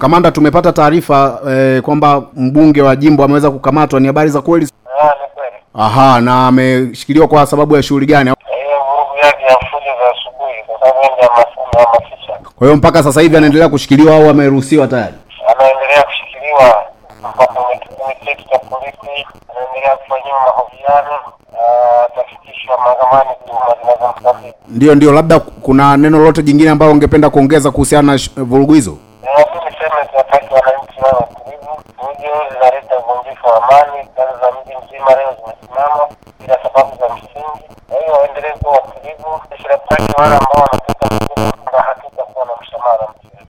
Kamanda, tumepata taarifa eh, kwamba mbunge wa jimbo ameweza kukamatwa. Ni habari za kweli? Ah. Aha, na ameshikiliwa kwa sababu ya shughuli gani? Asubuhi, kwa hiyo mpaka sasa hivi anaendelea kushikiliwa au ameruhusiwa tayari? anaendelea kushikiliwa mpaka kwenye kituo cha polisi, anaendelea kufanyiwa mahojiano atafikishwa mahakamani tuhuma. Ndio, ndio, labda kuna neno lolote jingine ambalo ungependa kuongeza kuhusiana na vurugu hizo? msimamo tulivu, fujo, zinaleta uvunjifu wa amani, kazi za mji mzima leo zimesimama bila sababu za msingi. Kwa hiyo waendelee kuwa watulivu, shirikisho wale ambao